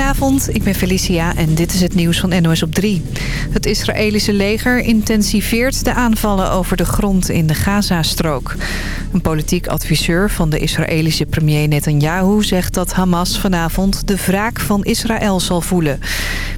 Goedenavond, ik ben Felicia en dit is het nieuws van NOS op 3. Het Israëlische leger intensiveert de aanvallen over de grond in de Gazastrook. Een politiek adviseur van de Israëlische premier Netanyahu zegt dat Hamas vanavond de wraak van Israël zal voelen.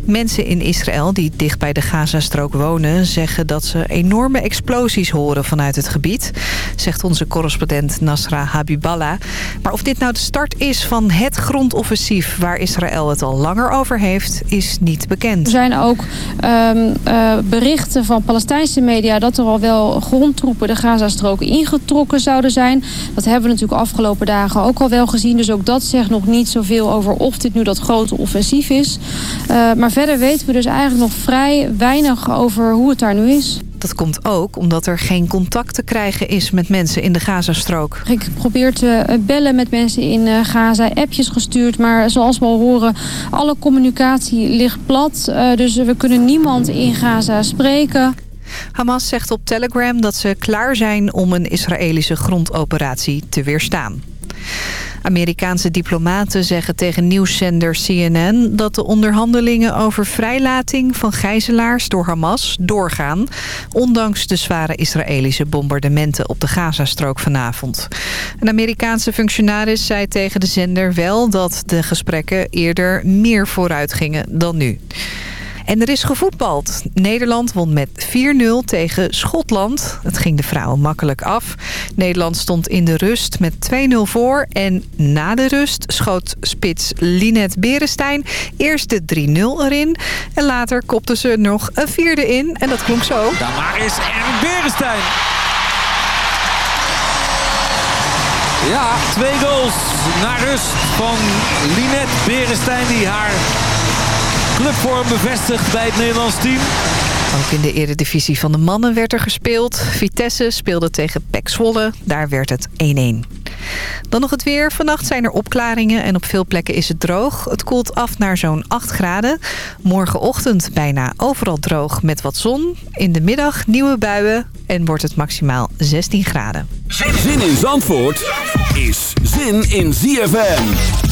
Mensen in Israël die dicht bij de Gazastrook wonen zeggen dat ze enorme explosies horen vanuit het gebied, zegt onze correspondent Nasra Habiballah. Maar of dit nou de start is van het grondoffensief waar Israël het al langer over heeft, is niet bekend. Er zijn ook um, uh, berichten van Palestijnse media dat er al wel grondtroepen de Gazastrook ingetrokken zouden zijn. Dat hebben we natuurlijk afgelopen dagen ook al wel gezien. Dus ook dat zegt nog niet zoveel over of dit nu dat grote offensief is. Uh, maar verder weten we dus eigenlijk nog vrij weinig over hoe het daar nu is. Dat komt ook omdat er geen contact te krijgen is met mensen in de Gazastrook. Ik probeer te bellen met mensen in Gaza, appjes gestuurd. Maar zoals we al horen, alle communicatie ligt plat. Uh, dus we kunnen niemand in Gaza spreken. Hamas zegt op Telegram dat ze klaar zijn om een Israëlische grondoperatie te weerstaan. Amerikaanse diplomaten zeggen tegen nieuwszender CNN... dat de onderhandelingen over vrijlating van gijzelaars door Hamas doorgaan... ondanks de zware Israëlische bombardementen op de Gazastrook vanavond. Een Amerikaanse functionaris zei tegen de zender wel dat de gesprekken eerder meer vooruit gingen dan nu. En er is gevoetbald. Nederland won met 4-0 tegen Schotland. Het ging de vrouwen makkelijk af. Nederland stond in de rust met 2-0 voor. En na de rust schoot spits Linet Berenstein eerst de 3-0 erin. En later kopte ze nog een vierde in. En dat klonk zo. Daar is en Berenstein. Ja, twee goals naar rust van Linet Berenstein die haar clubvorm bevestigd bij het Nederlands team. Ook in de eredivisie van de mannen werd er gespeeld. Vitesse speelde tegen Pek Zwolle. Daar werd het 1-1. Dan nog het weer. Vannacht zijn er opklaringen en op veel plekken is het droog. Het koelt af naar zo'n 8 graden. Morgenochtend bijna overal droog met wat zon. In de middag nieuwe buien en wordt het maximaal 16 graden. Zin in Zandvoort is zin in ZFM.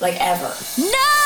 like ever. No!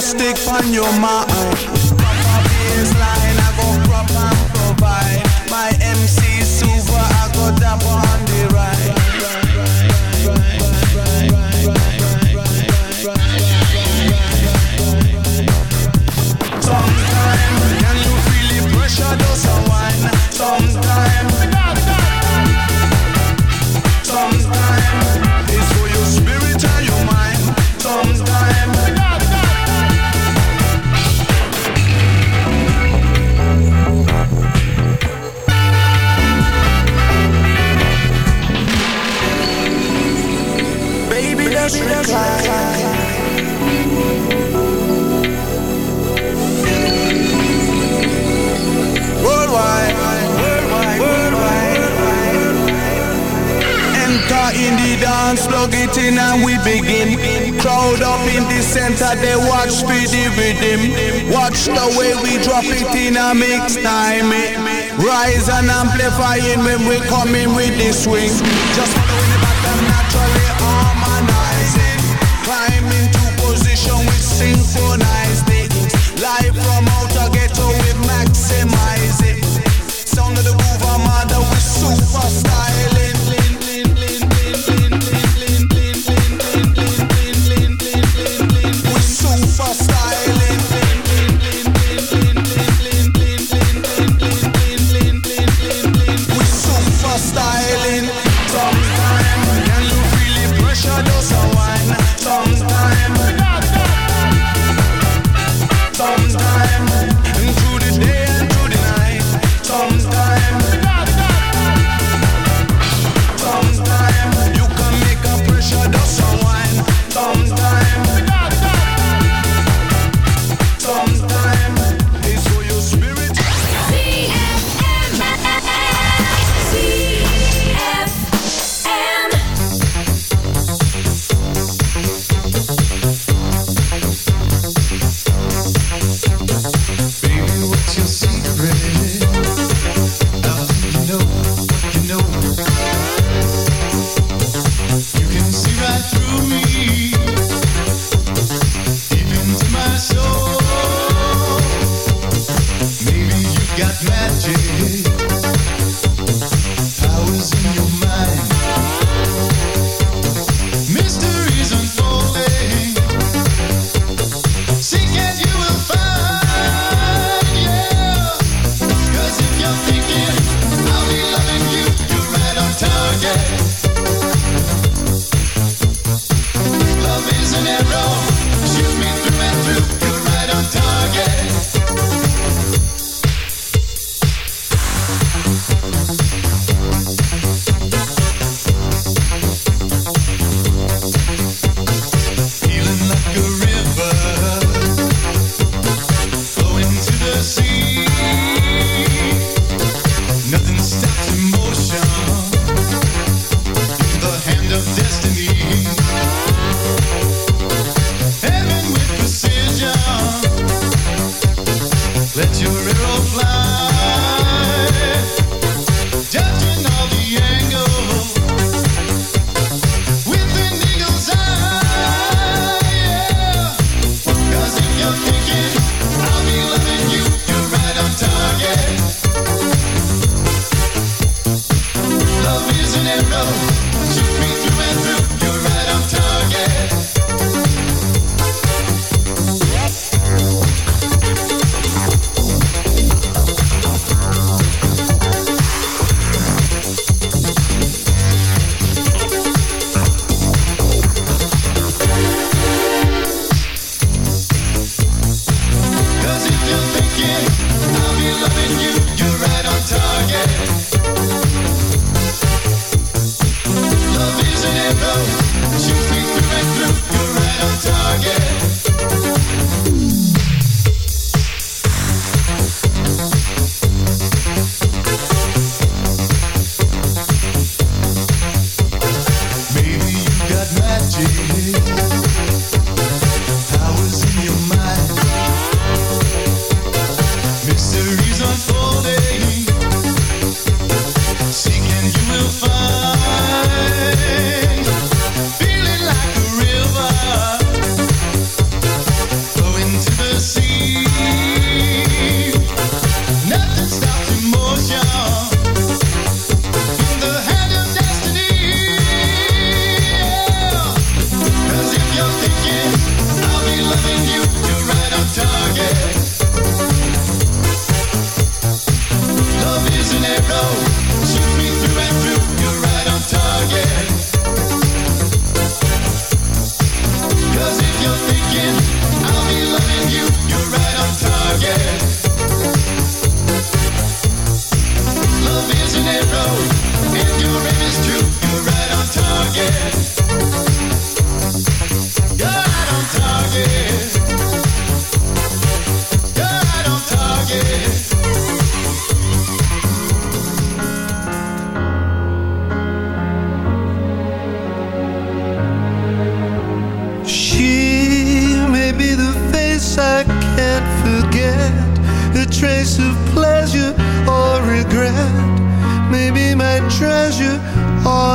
stick on your mind. The way we drop it in a mix time eh? Rise and amplifying when we coming with the swing. Just following the pattern naturally harmonizing. Climb into position with synchronized things Live from outer ghetto we maximize it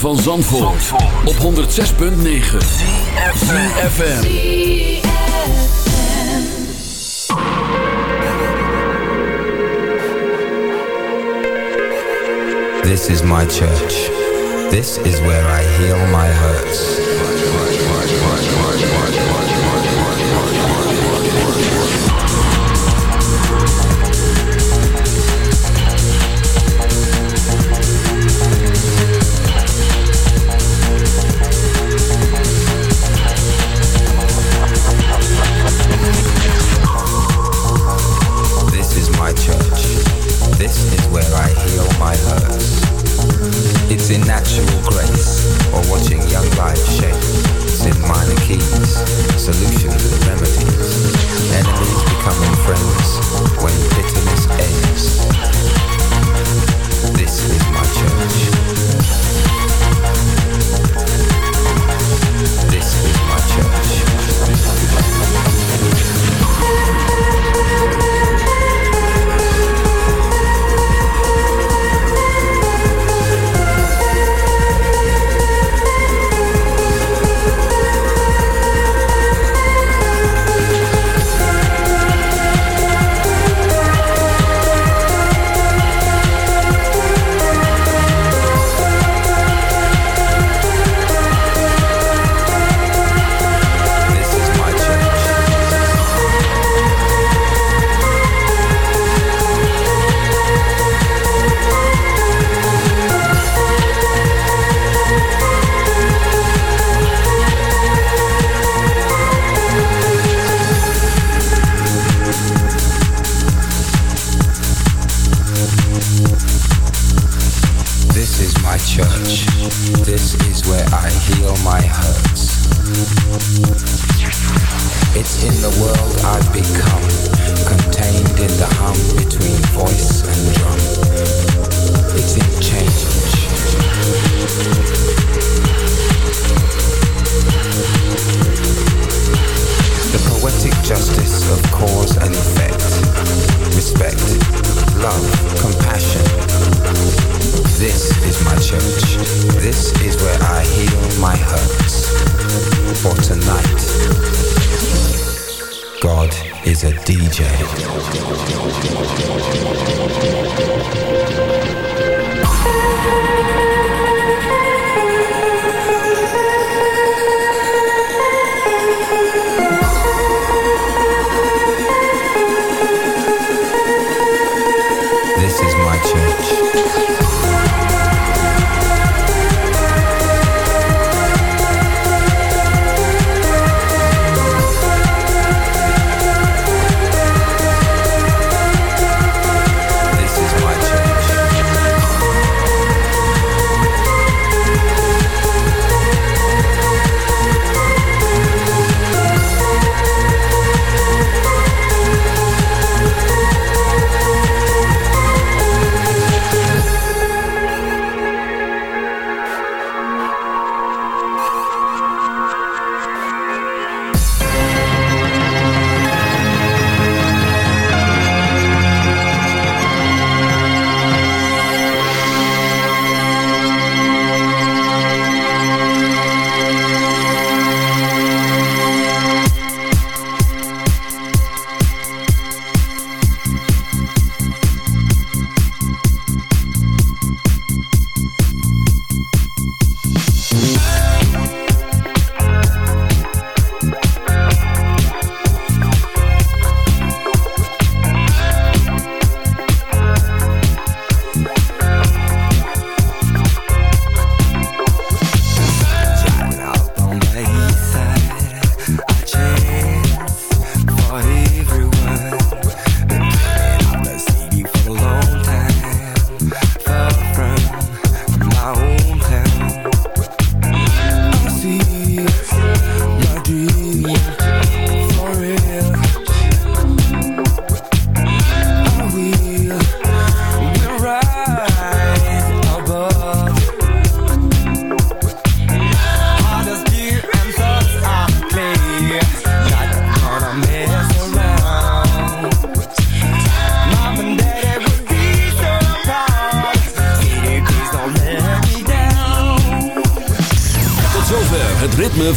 van Zandvoort, Zandvoort. op 106.9 FM This is my church. This is where I heal my hurts. sexual grace, or watching young lives shape in minor keys, solutions and remedies, enemies becoming friends.